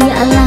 Masih Allah